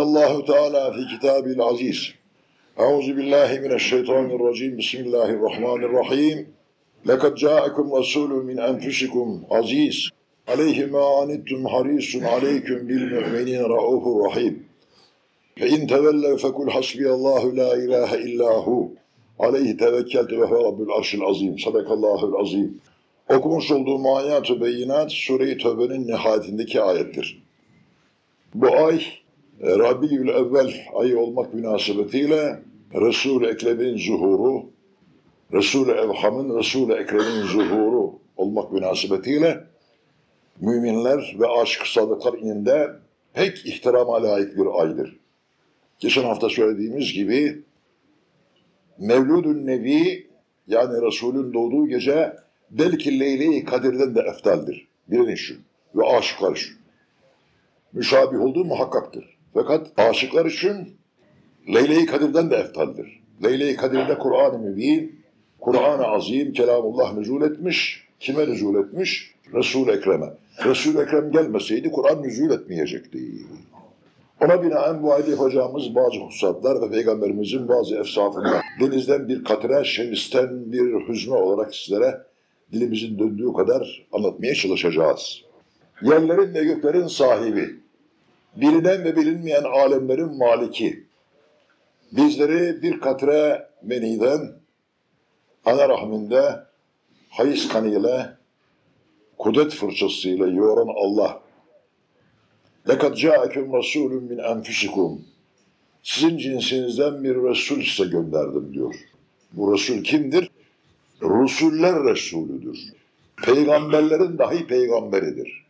Allahu Teala fi kitabil aziz. Euzu billahi mineşşeytanirracim. Bismillahirrahmanirrahim. Lekad ca'akum rasulun min enfusikum aziz. Aleyhi ma anittum harisun aleyküm bil mu'minin raufur rahim. Fe in tevellev fekul hasbiyallahu la ilahe illahu. Aleyhi tevekkeltu ve rabbul arşil azim. Sadakallahul azim. Okumuş olduğu Maniyat-ı Beyinat, Sure-i Tövbe'nin nihayetindeki ayettir. Bu ay Rabiül Evvel ayı olmak münasebetiyle Resul-i Ekrem'in zuhuru, Resul-i Evham'ın Resul-i Ekrem'in zuhuru olmak münasebetiyle müminler ve aşık sadıklar ininde pek ihtirama layık bir aydır. Geçen hafta söylediğimiz gibi Mevludun Nebi yani Resul'ün doğduğu gece belki Leyle-i Kadir'den de eftaldir. Bilin şu ve aşıklar için. Müşabih olduğu muhakkaktır. Fakat aşıklar için Leyle-i Kadir'den de eftaldir. Leyle-i Kadir'de Kur'an-ı Mübin, Kur'an-ı Azim, Kelamullah nüzul etmiş. Kime nüzul etmiş? Resul-i Ekrem'e. Resul-i Ekrem gelmeseydi Kur'an nüzul etmeyecekti. Ona binaen bu ayda yapacağımız bazı hususatlar ve Peygamberimizin bazı efsafından denizden bir katre, şemisten bir hüzme olarak sizlere dilimizin döndüğü kadar anlatmaya çalışacağız. Yerlerin ve göklerin sahibi, bilinen ve bilinmeyen alemlerin maliki, bizleri bir katre meniden, ana rahminde hayız kanıyla, kudret fırçasıyla yoğuran Allah, لَقَدْ جَاءَكُمْ رَسُولٌ مِنْ أَنْفُسِكُمْ Sizin cinsinizden bir Resul size gönderdim diyor. Bu Resul kimdir? Rusuller Resulüdür. Peygamberlerin dahi peygamberidir.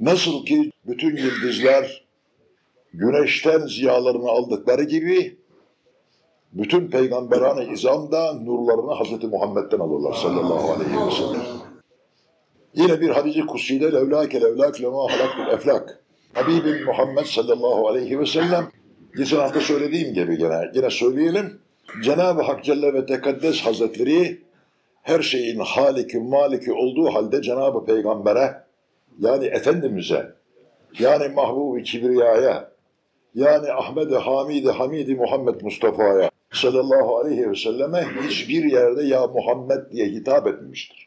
Nasıl ki bütün yıldızlar güneşten ziyalarını aldıkları gibi bütün peygamberan-ı izam da nurlarını Hazreti Muhammed'den alırlar sallallahu aleyhi ve sellem. Yine bir hadisi kutsiyle levlâke levlâk lemâ halaktul eflak. Habibim Muhammed sallallahu aleyhi ve sellem geçen hafta söylediğim gibi gene, yine söyleyelim. Cenab-ı Hak Celle ve Tekaddes Hazretleri her şeyin haliki maliki olduğu halde Cenab-ı Peygamber'e yani Efendimiz'e yani Mahbub-i Kibriya'ya yani Ahmet-i Hamid-i Hamid-i Muhammed Mustafa'ya sallallahu aleyhi ve selleme hiçbir yerde ya Muhammed diye hitap etmiştir.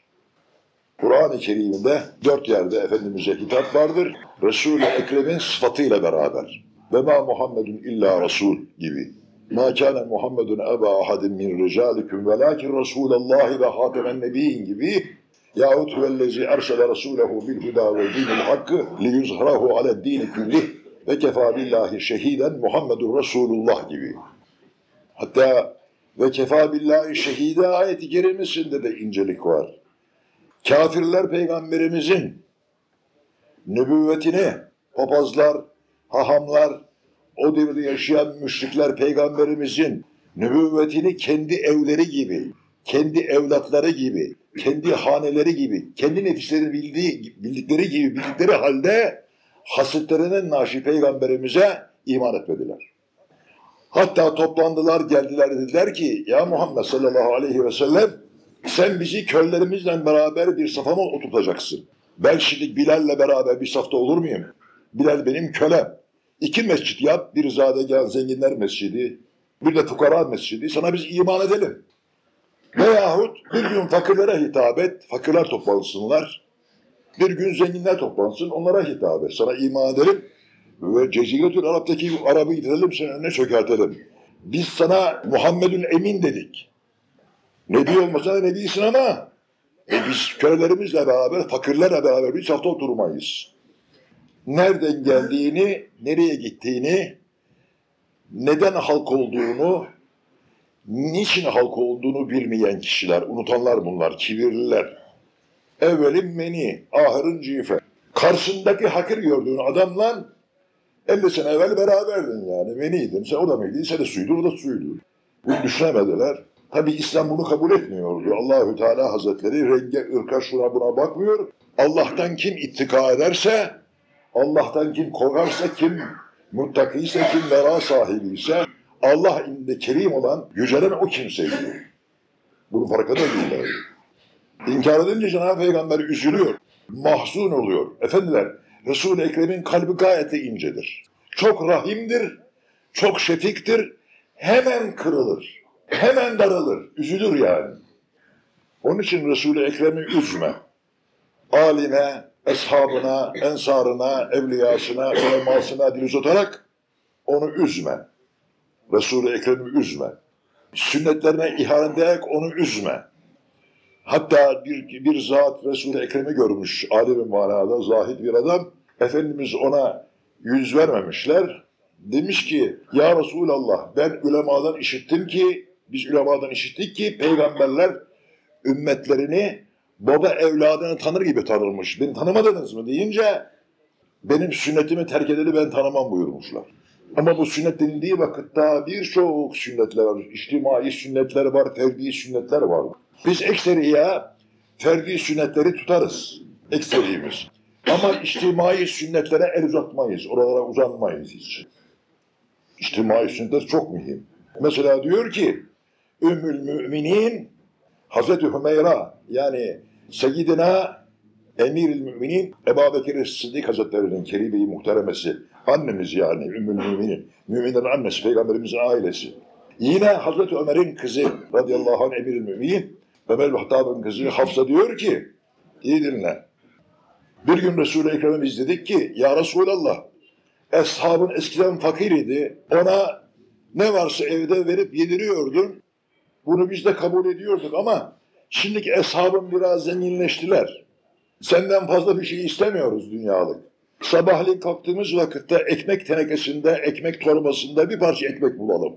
Kur'an-ı Kerim'de dört yerde Efendimiz'e hitap vardır. Resul-i Ekrem'in sıfatıyla beraber. Ve ma Muhammedun illa Resul gibi. Ma kâne Muhammedun eba ahadin min ricalikum velâkin Resûlallâhi ve hâtemen nebiyyin gibi yahut huvellezî ersele Resûlehu bil hudâ ve dinil hakkı liyuzhrahu aled dini küllih ve kefâ billahi şehiden Muhammedun Resulullah gibi. Hatta ve kefâ billahi şehide ayeti kerimesinde de incelik var. Kafirler peygamberimizin nübüvvetini papazlar, hahamlar, o devirde yaşayan müşrikler peygamberimizin nübüvvetini kendi evleri gibi, kendi evlatları gibi, kendi haneleri gibi, kendi nefisleri bildiği, bildikleri gibi bildikleri halde hasıtlarının naşi peygamberimize iman etmediler. Hatta toplandılar geldiler dediler ki ya Muhammed sallallahu aleyhi ve sellem sen bizi köllerimizle beraber bir safa mı oturtacaksın? Ben şimdi Bilal'le beraber bir safta olur muyum? Bilal benim kölem. İki mescit yap, bir zadegen zenginler mescidi, bir de fukara mescidi. Sana biz iman edelim. Veyahut bir gün fakirlere hitap et, fakirler toplansınlar. Bir gün zenginler toplansın, onlara hitap et. Sana iman edelim ve Ceziretül Arap'taki Arap'ı gidelim, senin önüne çökertelim. Biz sana Muhammed'ün emin dedik. Nebi olmasa da nebisin ama e biz kölelerimizle beraber, fakirlerle beraber bir hafta oturmayız. Nereden geldiğini, nereye gittiğini, neden halk olduğunu, niçin halk olduğunu bilmeyen kişiler, unutanlar bunlar, kibirliler. Evvelin meni, ahırın cife. Karşındaki hakir gördüğün adamla 50 sene evvel beraberdin yani. Meniydin. Sen o da meniydi, sen de suydu, o da suydu. Bunu düşünemediler. Tabi İslam bunu kabul etmiyordu. Allahü Teala Hazretleri renge, ırka, şuna buna bakmıyor. Allah'tan kim ittika ederse, Allah'tan kim korkarsa, kim muttakiyse, kim vera sahibiyse, Allah inde kerim olan, yücelen o kimseydi. Bunun farkında değiller. İnkar edince Cenab-ı Peygamber üzülüyor, mahzun oluyor. Efendiler, Resul-i Ekrem'in kalbi gayet incedir. çok rahimdir, çok şefiktir, hemen kırılır, hemen daralır, üzülür yani. Onun için Resul-i Ekrem'i üzme. Aline, eshabına, ensarına, evliyasına, ulemasına dil uzatarak onu üzme. Resul-i Ekrem'i üzme. Sünnetlerine ihanet ederek onu üzme. Hatta bir, bir zat Resul-i Ekrem'i görmüş alim manada zahid bir adam. Efendimiz ona yüz vermemişler. Demiş ki ya Resulallah ben ulemadan işittim ki biz ulemadan işittik ki peygamberler ümmetlerini baba evladını tanır gibi tanırmış. Beni tanımadınız mı deyince benim sünnetimi terk edeli ben tanımam buyurmuşlar. Ama bu sünnet denildiği vakitte birçok sünnetler var. İçtimai sünnetler var, ferdi sünnetler var. Biz ekseriye ferdi sünnetleri tutarız. Ekserimiz. Ama içtimai sünnetlere el uzatmayız. Oralara uzanmayız hiç. İçtimai sünnetler çok mühim. Mesela diyor ki Ümmül Müminin Hazreti Hümeyra yani Seyyidina Emirül Müminin Ebu Bekir Sıddık Hazretleri'nin Keribe-i Muhteremesi annemiz yani Ümmül Müminin Müminlerin annesi Peygamberimizin ailesi. Yine Hazreti Ömer'in kızı radıyallahu anh Emirül Müminin Ömer Hattab'ın kızı Hafsa diyor ki iyi dinle. Bir gün Resul-i Ekrem'i biz dedik ki ya Resulallah eshabın eskiden fakir idi. Ona ne varsa evde verip yediriyordun. Bunu biz de kabul ediyorduk ama şimdiki eshabın biraz zenginleştiler. Senden fazla bir şey istemiyoruz dünyalık. Sabahleyin kalktığımız vakitte ekmek tenekesinde, ekmek torbasında bir parça ekmek bulalım.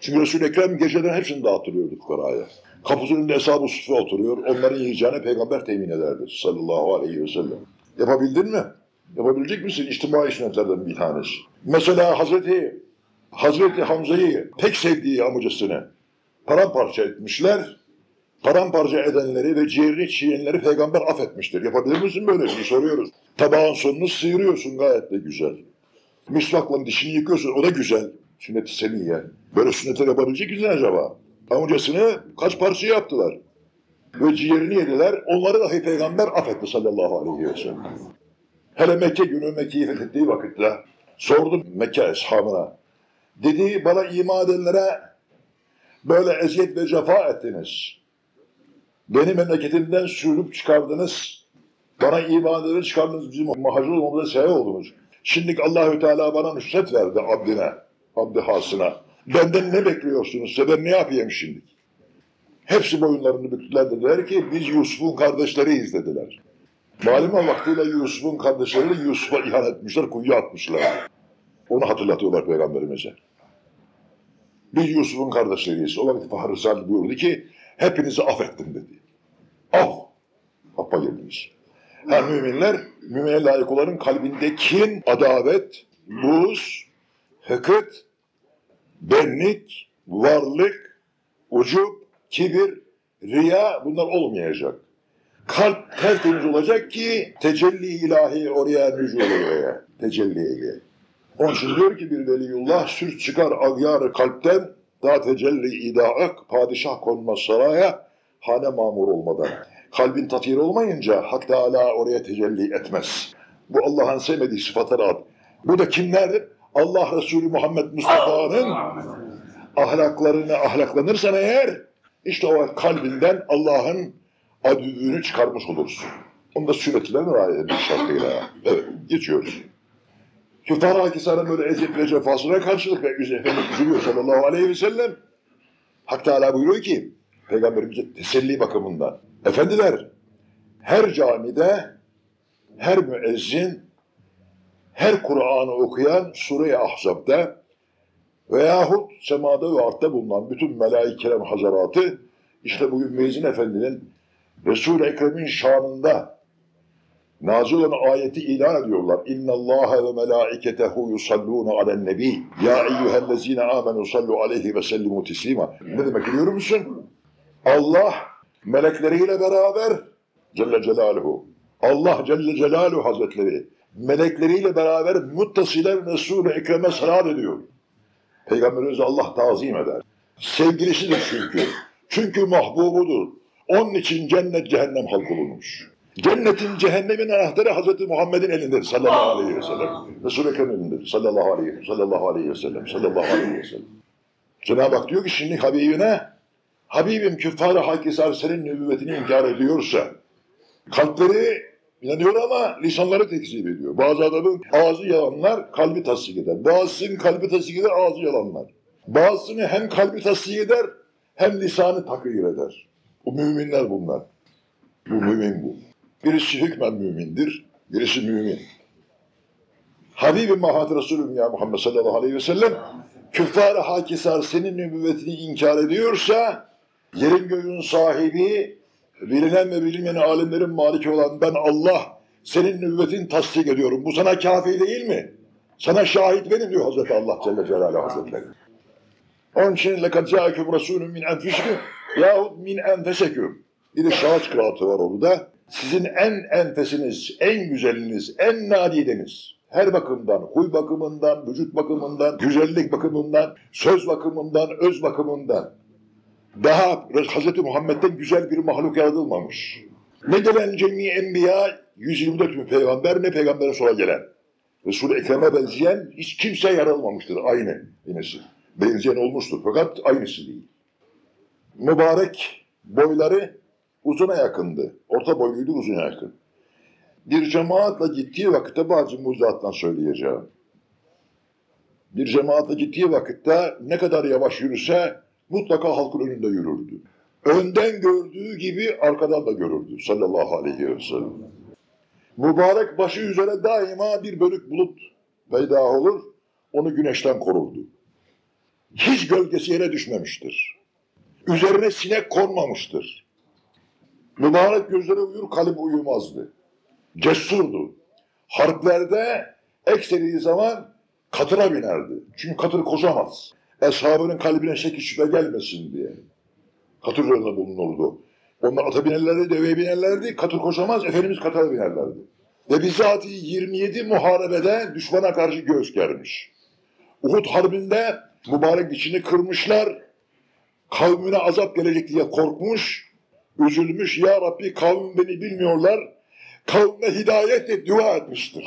Çünkü Resul-i Ekrem geceden hepsini dağıtırıyordu fukaraya. Kapısının önünde hesabı oturuyor. Onların yiyeceğini peygamber temin ederdi sallallahu aleyhi ve sellem. Yapabildin mi? Yapabilecek misin? İçtimai sünnetlerden bir tanesi. Mesela Hazreti, Hazreti Hamza'yı pek sevdiği amcasını paramparça etmişler. Paramparça edenleri ve ciğerini çiğneyenleri peygamber affetmiştir. Yapabilir misin böyle bir şey soruyoruz. Tabağın sonunu sıyırıyorsun gayet de güzel. Misvakla dişini yıkıyorsun o da güzel. Sünnet-i seniyye. Böyle sünnetler yapabilecek misin acaba? Amcasını kaç parça yaptılar. Ve ciğerini yediler. Onları dahi peygamber affetti sallallahu aleyhi ve sellem. Hele Mekke günü Mekke'yi fethettiği vakitte sordum Mekke eshabına. Dedi bana iman edenlere böyle eziyet ve cefa ettiniz. Beni memleketimden sürüp çıkardınız. Bana iman edeni çıkardınız. Bizim mahacur olmamıza sebep oldunuz. Şimdi Allahü Teala bana nüsret verdi abdine, abdi hasına. Benden ne bekliyorsunuz? Ben ne yapayım şimdi? Hepsi boyunlarını büktüler dediler ki biz Yusuf'un kardeşleriyiz dediler. Malum vaktiyle Yusuf'un kardeşleri Yusuf'a ihanet etmişler, kuyuya atmışlar. Onu hatırlatıyorlar Peygamberimize. Biz Yusuf'un kardeşleriyiz. O vakit Fahri Salih buyurdu ki hepinizi affettim dedi. Af. Affa girdiniz. Ha müminler, mümine layık olanın kalbinde kin, adavet, buz, hıkıt, benlik, varlık, ucup, kibir, riya bunlar olmayacak. Kalp tertemiz olacak ki tecelli ilahi oraya nüzul oraya. Tecelli ile. Onun için diyor ki bir veliyullah sürt çıkar agyarı kalpten daha tecelli idaak padişah konmaz saraya hane mamur olmadan. Kalbin tatir olmayınca Hak Teala oraya tecelli etmez. Bu Allah'ın sevmediği sıfatlara ad. Bu da kimlerdir? Allah Resulü Muhammed Mustafa'nın ahlaklarına ahlaklanırsan eğer işte o kalbinden Allah'ın adüvünü çıkarmış olursun. Onu da sünnetlerine riayet etmek şartıyla. Evet, geçiyoruz. Küffar Akisar'ın böyle eziyet ve cefasına karşılık ve Efendimiz üzülüyor sallallahu aleyhi ve sellem. Hak Teala buyuruyor ki, Peygamberimize teselli bakımından. Efendiler, her camide, her müezzin, her Kur'an'ı okuyan Sure-i Ahzab'da veyahut semada ve artta bulunan bütün melaik-i hazaratı işte bugün Müezzin Efendi'nin Resul-i Ekrem'in şanında nazil olan ayeti ilan ediyorlar. İnna Allah ve melaiketehu yusalluna alen nebi. Ya eyyühellezine amenu sallu aleyhi ve sellimu teslima. Ne demek biliyor musun? Allah melekleriyle beraber Celle Celaluhu. Allah Celle Celaluhu Hazretleri melekleriyle beraber muttasilen Resul-i Ekrem'e salat ediyor. Peygamberimizi Allah tazim eder. Sevgilisidir çünkü. Çünkü mahbubudur. Onun için cennet cehennem halk olunmuş. Cennetin, cehennemin anahtarı Hazreti Muhammed'in elindedir sallallahu aleyhi ve sellem. Resul-i Ekrem elindedir sallallahu aleyhi, sallallahu aleyhi ve sellem. Sallallahu aleyhi ve sellem. Cenab-ı Hak diyor ki şimdi Habibine, Habibim küffar-ı hakisar senin nübüvvetini inkar ediyorsa, kalpleri inanıyor ama lisanları tekzip ediyor. Bazı adamın ağzı yalanlar, kalbi tasdik eder. Bazısının kalbi tasdik eder, ağzı yalanlar. Bazısını hem kalbi tasdik eder, hem lisanı takdir eder. O müminler bunlar. Bu mümin bu. Birisi hükmen mümindir, birisi mümin. Habibim Mahat Resulüm ya Muhammed sallallahu aleyhi ve sellem küffar-ı hakisar senin nübüvvetini inkar ediyorsa yerin göğün sahibi bilinen ve bilinmeyen alemlerin maliki olan ben Allah senin nübüvvetini tasdik ediyorum. Bu sana kafi değil mi? Sana şahit benim diyor Hazreti Allah Celle Celaluhu Hazretleri. Onun için لَكَدْ جَاءَكُمْ رَسُولٌ مِنْ اَنْفُسِكُمْ yahut min enfeseküm. Bir de şahıs kıraatı var orada. Sizin en enfesiniz, en güzeliniz, en nadideniz. Her bakımdan, huy bakımından, vücut bakımından, güzellik bakımından, söz bakımından, öz bakımından. Daha Hz. Muhammed'den güzel bir mahluk yaratılmamış. Ne gelen cemi enbiya 124 bin peygamber ne peygamberin sonra gelen. Resul-i Ekrem'e benzeyen hiç kimse yaratılmamıştır aynı yinesi. Benzeyen olmuştur fakat aynısı değil. Mübarek boyları uzuna yakındı. Orta boyluydu uzuna yakın. Bir cemaatle gittiği vakitte bazı mucizattan söyleyeceğim. Bir cemaatle gittiği vakitte ne kadar yavaş yürüse mutlaka halkın önünde yürürdü. Önden gördüğü gibi arkadan da görürdü sallallahu aleyhi ve sellem. Mübarek başı üzere daima bir bölük bulut peyda olur, onu güneşten korurdu. Hiç gölgesi yere düşmemiştir. Üzerine sinek konmamıştır. Mübarek gözleri uyur, kalbi uyumazdı. Cesurdu. Harplerde ekseri zaman katıra binerdi. Çünkü katır koşamaz. Eshabının kalbine şekil şüphe gelmesin diye. Katır üzerinde bulunurdu. Onlar ata binerlerdi, deveye binerlerdi. Katır koşamaz, Efendimiz katıra binerlerdi. Ve bizatihi 27 muharebede düşmana karşı göğüs germiş. Uhud Harbi'nde mübarek içini kırmışlar. Kavmine azap gelecek diye korkmuş. Üzülmüş. Ya Rabbi kavmim beni bilmiyorlar. Kavmine hidayet et dua etmiştir.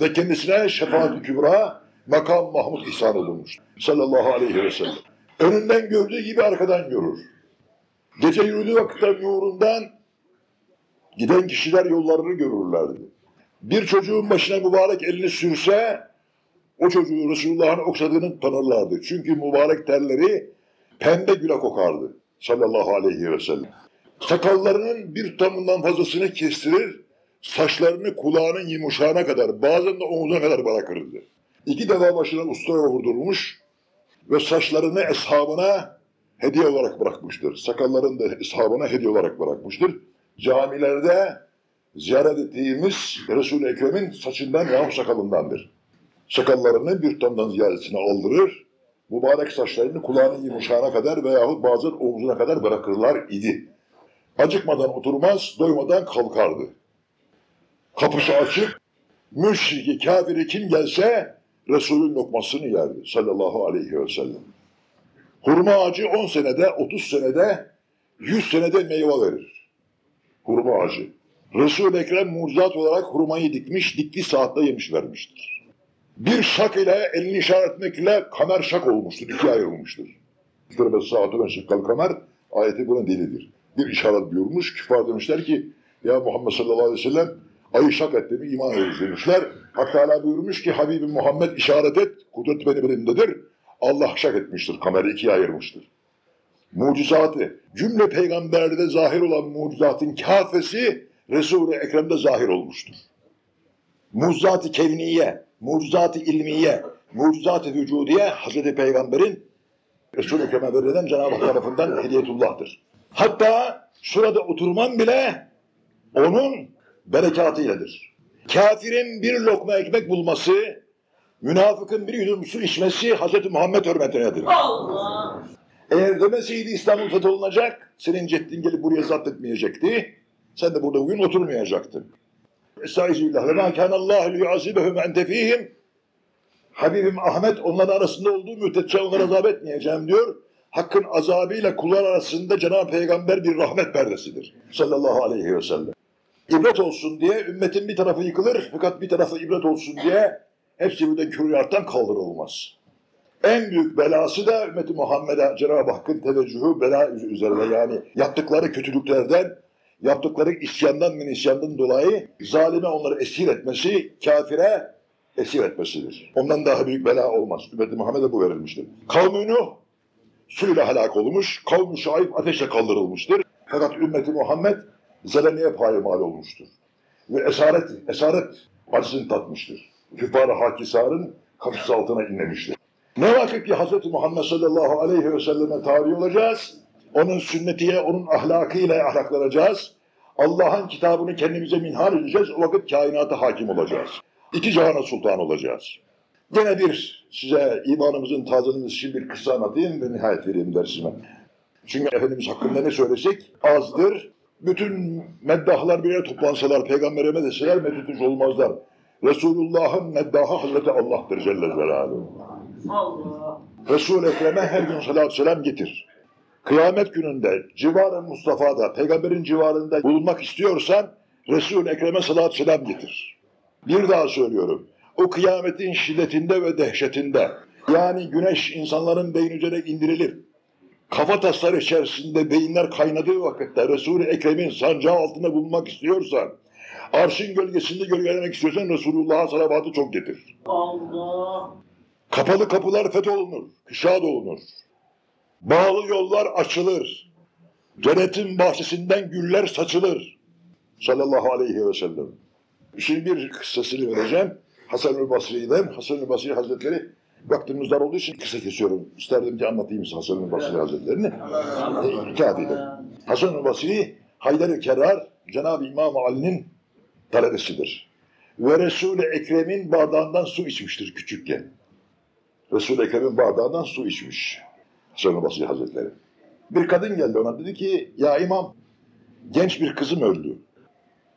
Ve kendisine şefaat-i kübra makam Mahmud ihsan olunmuş. Sallallahu aleyhi ve sellem. Önünden gördüğü gibi arkadan görür. Gece yürüdüğü vakitte nurundan giden kişiler yollarını görürlerdi. Bir çocuğun başına mübarek elini sürse o çocuğu Resulullah'ın okşadığını tanırlardı. Çünkü mübarek terleri pembe güle kokardı. Sallallahu aleyhi ve sellem. Sakallarının bir tutamından fazlasını kestirir, saçlarını kulağının yumuşağına kadar, bazen de omuzuna kadar bırakırdı. İki defa başına ustaya vurdurmuş ve saçlarını eshabına hediye olarak bırakmıştır. Sakallarını da eshabına hediye olarak bırakmıştır. Camilerde ziyaret ettiğimiz Resul-i Ekrem'in saçından yahut sakalındandır. Sakallarını bir tutamdan ziyaretine aldırır, mübarek saçlarını kulağının yumuşağına kadar veyahut bazen omzuna kadar bırakırlar idi. Acıkmadan oturmaz, doymadan kalkardı. Kapısı açık, müşriki, kafiri kim gelse Resul'ün lokmasını yerdi sallallahu aleyhi ve sellem. Hurma ağacı 10 senede, 30 senede, 100 senede meyve verir. Hurma ağacı. Resul-i Ekrem mucizat olarak hurmayı dikmiş, diktiği saatte yemiş vermiştir. Bir şak ile elini işaret etmekle kamer şak olmuştur, ikiye ayrılmıştır. Tırbe saatü ben şıkkal kamer ayeti bunun dilidir. Bir işaret buyurmuş, küfar demişler ki ya Muhammed sallallahu aleyhi ve sellem ayı şak etti mi iman ederiz demişler. Hak Teala buyurmuş ki Habibim Muhammed işaret et, kudret benim elimdedir. Allah şak etmiştir, kameri ikiye ayırmıştır. Mucizatı, cümle peygamberde zahir olan mucizatın kafesi Resul-i Ekrem'de zahir olmuştur. Mucizat-ı kevniye, mucizat-ı ilmiye, mucizat-ı vücudiye Hazreti Peygamber'in Resul-i Ekrem'e verilen Cenab-ı Hak tarafından hediyetullah'tır. Hatta şurada oturman bile onun berekatıyledir. Kafirin bir lokma ekmek bulması, münafıkın bir yudum su içmesi Hazreti Muhammed hürmetinedir. Allah. Eğer demeseydi İstanbul fetholunacak, senin ceddin gelip buraya zapt etmeyecekti. Sen de burada bugün oturmayacaktın. Estağfirullah. Ve mâ kânallâhu liyu'azibehum ente fîhim. Habibim Ahmet onların arasında olduğu müddetçe onlara azap etmeyeceğim diyor. Hakkın azabıyla kullar arasında Cenab-ı Peygamber bir rahmet perdesidir. Sallallahu aleyhi ve sellem. ibret olsun diye ümmetin bir tarafı yıkılır fakat bir tarafı ibret olsun diye hepsi birden külliyattan kaldırılmaz. En büyük belası da ümmeti Muhammed'e Cenab-ı Hakk'ın teveccühü bela üzerine yani yaptıkları kötülüklerden, yaptıkları isyandan min isyandan dolayı zalime onları esir etmesi, kafire esir etmesidir. Ondan daha büyük bela olmaz. Ümmeti Muhammed'e bu verilmiştir. Kavmi Nuh suyla helak olmuş, kavmi Şuayb ateşle kaldırılmıştır. Fakat ümmeti Muhammed zeleniye payimal olmuştur. Ve esaret, esaret acısını tatmıştır. Küffar-ı Hakisar'ın kapısı altına inlemiştir. Ne vakit ki Hz. Muhammed sallallahu aleyhi ve selleme tabi olacağız, onun sünnetiyle, onun ahlakıyla ahlaklanacağız, Allah'ın kitabını kendimize minhal edeceğiz, o vakit kainata hakim olacağız. İki cihana sultan olacağız. Yine bir size imanımızın tazelemesi için bir kısa anlatayım ve nihayet vereyim dersime. Çünkü Efendimiz hakkında ne söylesek azdır. Bütün meddahlar bir yere toplansalar, peygamberime deseler medhetiş olmazlar. Resulullah'ın meddahı Hazreti Allah'tır Celle Celaluhu. Allah. Resul-i Ekrem'e her gün salatü selam getir. Kıyamet gününde civarı Mustafa'da, peygamberin civarında bulunmak istiyorsan Resul-i Ekrem'e salatü selam getir. Bir daha söylüyorum. O kıyametin şiddetinde ve dehşetinde yani güneş insanların beyin üzerine indirilir. Kafa tasları içerisinde beyinler kaynadığı vakitte Resul-i Ekrem'in sancağı altında bulunmak istiyorsan, arşın gölgesinde gölgelemek istiyorsan Resulullah'a salavatı çok getir. Allah. Kapalı kapılar fetholunur, kışa dolunur. Bağlı yollar açılır. Cennetin bahçesinden güller saçılır. Sallallahu aleyhi ve sellem. Şimdi bir kıssasını vereceğim. Hasan-ül Basri'den. Hasan-ül Basri Hazretleri vaktimiz dar olduğu için kısa kesiyorum. İsterdim ki anlatayım size Hasan-ül Basri Hazretlerini. E, edin. Hasan-ül Basri Haydar-ı Kerrar Cenab-ı İmam Ali'nin talebesidir. Ve Resul-i Ekrem'in bardağından su içmiştir küçükken. Resul-i Ekrem'in bardağından su içmiş. Hasan-ı Basri Hazretleri. Bir kadın geldi ona dedi ki ya imam genç bir kızım öldü.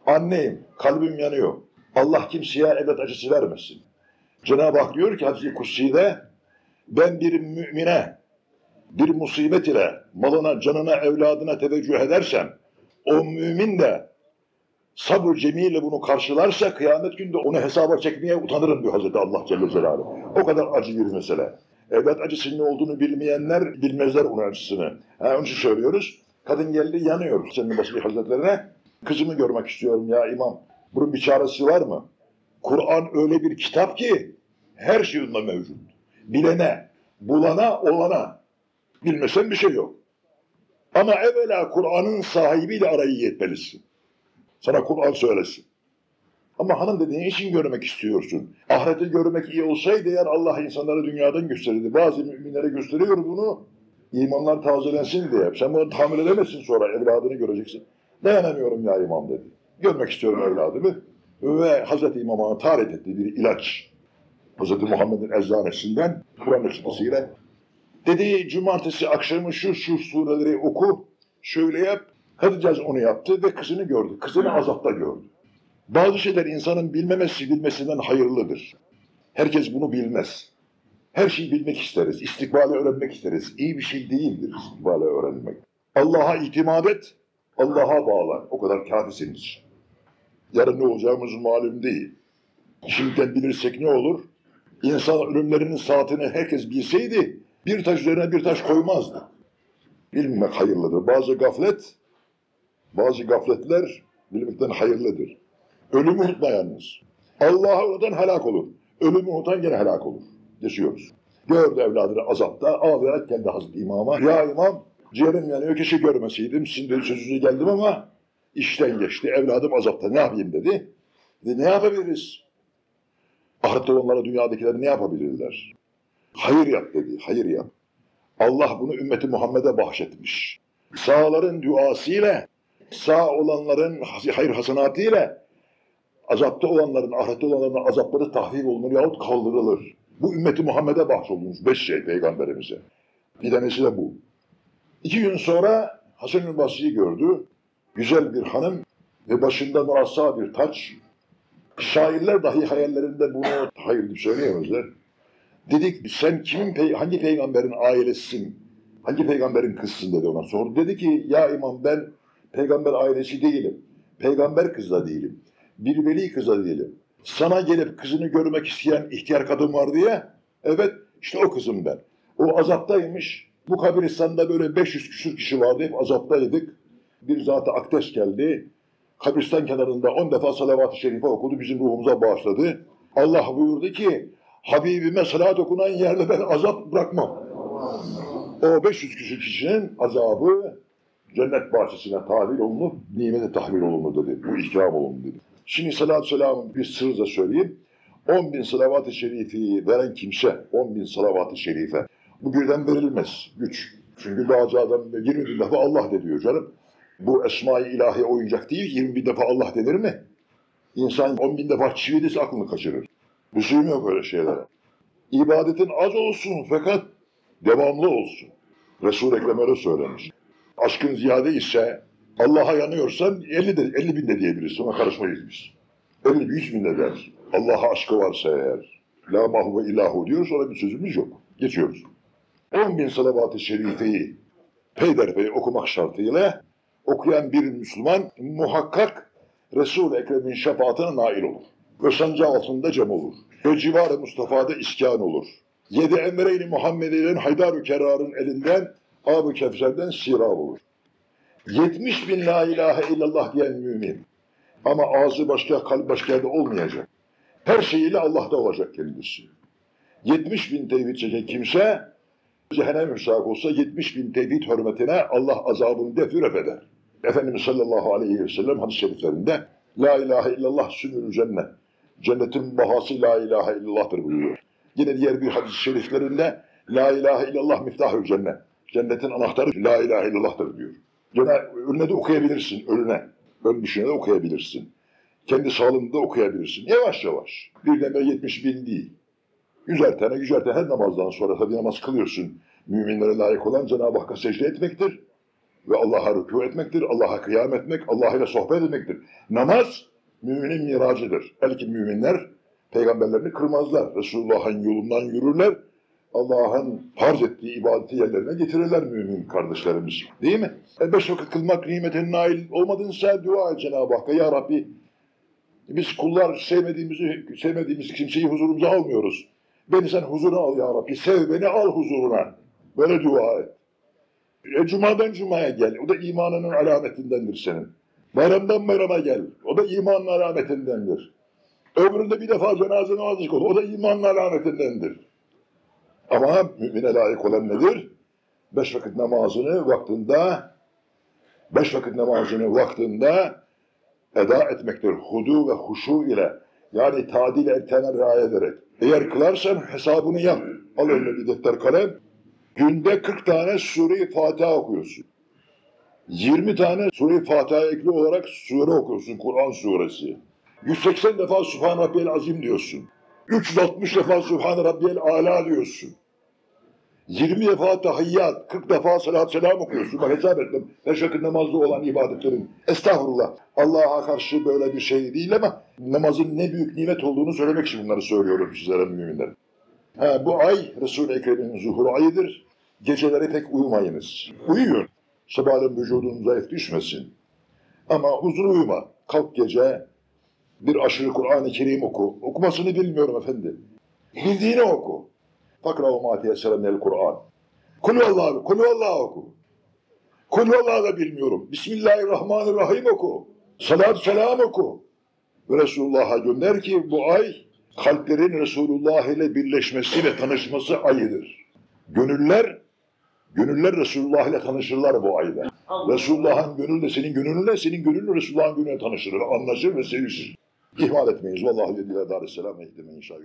Anneyim kalbim yanıyor. Allah kimseye evet acısı vermesin. Cenab-ı Hak diyor ki Hadis-i Kutsi'de ben bir mümine bir musibet ile malına, canına, evladına teveccüh edersem o mümin de sabır cemiyle bunu karşılarsa kıyamet günde onu hesaba çekmeye utanırım diyor Hazreti Allah Celle Celaluhu. O kadar acı bir mesele. Evet acısının ne olduğunu bilmeyenler bilmezler onun acısını. Ha, onun için söylüyoruz. Kadın geldi yanıyor senin Basri Hazretlerine. Kızımı görmek istiyorum ya imam. Bunun bir çaresi var mı? Kur'an öyle bir kitap ki her şey onda mevcut. Bilene, bulana, olana. Bilmesen bir şey yok. Ama evvela Kur'an'ın sahibiyle arayı iyi etmelisin. Sana Kur'an söylesin. Ama hanım dediğin için görmek istiyorsun. Ahireti görmek iyi olsaydı eğer Allah insanları dünyadan gösterirdi. Bazı müminlere gösteriyor bunu. İmanlar tazelensin diye. Sen bunu tahammül edemezsin sonra evladını göreceksin. Dayanamıyorum ya imam dedi. Görmek istiyorum evladımı. Ve Hazreti İmam'a tarif etti bir ilaç. Hazreti Muhammed'in eczanesinden Kur'an açılısıyla. Dedi cumartesi akşamı şu şu sureleri oku, şöyle yap. Kadıncağız onu yaptı ve kızını gördü. Kızını azapta gördü. Bazı şeyler insanın bilmemesi bilmesinden hayırlıdır. Herkes bunu bilmez. Her şeyi bilmek isteriz. İstikbali öğrenmek isteriz. İyi bir şey değildir istikbali öğrenmek. Allah'a itimat et, Allah'a bağlan. O kadar kafisiniz. Yarın ne olacağımız malum değil. Şimdiden bilirsek ne olur? İnsan ölümlerinin saatini herkes bilseydi bir taş üzerine bir taş koymazdı. Bilmemek hayırlıdır. Bazı gaflet, bazı gafletler bilmekten hayırlıdır. Ölümü unutma yalnız. Allah'ı unutan helak olur. Ölümü unutan gene helak olur. Yaşıyoruz. Gördü evladını azapta, ağlayarak geldi Hazreti İmam'a. Ya İmam, ciğerim yanıyor, keşke görmeseydim. Sizin dedi sözünüze geldim ama işten geçti. Evladım azapta, ne yapayım dedi. Dedi, ne yapabiliriz? Ahirette olanlara dünyadakiler ne yapabilirler? Hayır yap dedi, hayır yap. Allah bunu ümmeti Muhammed'e bahşetmiş. Sağların duasıyla, sağ olanların hayır hasenatıyla azapta olanların, ahirette olanların azapları tahvil olunur yahut kaldırılır. Bu ümmeti Muhammed'e bahsolunmuş beş şey peygamberimize. Bir tanesi de bu. İki gün sonra Hasan-ı Basri'yi gördü. Güzel bir hanım ve başında murassa bir taç. Şairler dahi hayallerinde bunu hayır söyleyemezler. Dedik sen kimin, pey hangi peygamberin ailesisin? Hangi peygamberin kızsın dedi ona sordu. Dedi ki ya imam ben peygamber ailesi değilim. Peygamber kızı da değilim. Bir veli kızı da değilim. Sana gelip kızını görmek isteyen ihtiyar kadın vardı ya. Evet işte o kızım ben. O azaptaymış. Bu kabristanda böyle 500 küsür kişi vardı. Hep azaptaydık. Bir zat-ı akdes geldi. Kabristan kenarında 10 defa salavat-ı şerife okudu. Bizim ruhumuza bağışladı. Allah buyurdu ki Habibime salat okunan yerde ben azap bırakmam. O 500 küsür kişinin azabı cennet bahçesine tahvil olunup nimete tahvil olunur dedi. Bu ikram olunur dedi. Şimdi salat selamın bir sırrı da söyleyeyim. 10 bin salavat-ı şerifi veren kimse 10 bin salavat-ı şerife bu birden verilmez güç. Çünkü bazı adam 20 bin defa Allah de diyor canım. Bu esma-i ilahi oyuncak değil 20 bin defa Allah denir mi? İnsan 10 bin defa çivi aklını kaçırır. Lüzum yok öyle şeylere. İbadetin az olsun fakat devamlı olsun. Resul-i Ekrem öyle söylemiş. Aşkın ziyade ise Allah'a yanıyorsan 50, de, 50 bin de diyebiliriz. Ona karışmayız biz. 50 bin, 100 bin de der. Allah'a aşkı varsa eğer. La mahve ilahu diyor sonra bir sözümüz yok. Geçiyoruz. 10 bin salavat-ı şerifeyi peyderpey okumak şartıyla okuyan bir Müslüman muhakkak Resul-i Ekrem'in şefaatine nail olur. Ve sancı altında cem olur. Ve civar-ı Mustafa'da iskan olur. Yedi emre-i Muhammediye'nin Haydar-ı Kerar'ın elinden Ab-ı Kevser'den sira olur. 70 bin la ilahe illallah diyen mümin. Ama ağzı başka, kalp başka yerde olmayacak. Her şeyiyle Allah'ta olacak kendisi. 70 bin tevhid çeken kimse cehennem müsait olsa 70 bin tevhid hürmetine Allah azabını defüref eder. Efendimiz sallallahu aleyhi ve sellem hadis-i şeriflerinde La ilahe illallah sümül cennet. Cennetin bahası la ilahe illallah'tır buyuruyor. Yine diğer bir hadis-i şeriflerinde La ilahe illallah miftahül cennet. Cennetin anahtarı la ilahe illallah'tır diyor. Yine önüne de okuyabilirsin, önüne. Ön düşüne de okuyabilirsin. Kendi sağlığında okuyabilirsin. Yavaş yavaş. Birden böyle 70 bin değil. Yüzer tane, yüzer tane her namazdan sonra tabi namaz kılıyorsun. Müminlere layık olan Cenab-ı Hakk'a secde etmektir. Ve Allah'a rükû etmektir. Allah'a kıyam etmek, Allah ile sohbet etmektir. Namaz müminin miracıdır. Belki müminler peygamberlerini kırmazlar. Resulullah'ın yolundan yürürler. Allah'ın farz ettiği ibadeti yerlerine getirirler mümin kardeşlerimiz. Değil mi? E beş vakit kılmak nimetine nail olmadınsa dua et Cenab-ı Hakk'a. Ya Rabbi biz kullar sevmediğimizi, sevmediğimiz kimseyi huzurumuza almıyoruz. Beni sen huzuruna al ya Rabbi. Sev beni al huzuruna. Böyle dua et. E, cumadan cumaya gel. O da imanının alametindendir senin. Bayramdan bayrama gel. O da imanın alametindendir. Ömründe bir defa cenaze namazı kıl. O da imanın alametindendir. Ama mümine layık olan nedir? Beş vakit namazını vaktinde beş vakit namazını vaktinde eda etmektir. Hudu ve huşu ile yani tadil ertene riayet ederek. Eğer kılarsan hesabını yap. Al önüne bir defter kalem. Günde 40 tane Sure-i Fatiha okuyorsun. 20 tane Sure-i Fatiha ekli olarak sure okuyorsun. Kur'an suresi. 180 defa Subhan Rabbiyel Azim diyorsun. 360 defa Subhan Rabbiyel Ala diyorsun. 20 defa tahiyyat, 40 defa salat selam okuyorsun. Bak hesap ettim. Beş vakit namazda olan ibadetlerin. Estağfurullah. Allah'a karşı böyle bir şey değil ama namazın ne büyük nimet olduğunu söylemek için bunları söylüyorum sizlere müminler. Ha, bu ay Resul-i Ekrem'in zuhur ayıdır. Geceleri pek uyumayınız. Uyuyun. Sabahleyin vücudun zayıf düşmesin. Ama uzun uyuma. Kalk gece bir aşırı Kur'an-ı Kerim oku. Okumasını bilmiyorum efendim. Bildiğini oku. Fakrav ma teyessere minel Kur'an. Kulvallahu, kulvallahu oku. Kulvallahu da bilmiyorum. Bismillahirrahmanirrahim oku. Salat selam oku. Ve Resulullah'a gönder ki bu ay kalplerin Resulullah ile birleşmesiyle tanışması ayıdır. Gönüller, gönüller Resulullah ile tanışırlar bu ayda. Resulullah'ın gönlü senin gönlünle, senin gönlün Resulullah'ın gönlüne tanışır, anlaşır ve sevişir. İhmal etmeyiz. Vallahi yedile darisselam ehdime inşallah.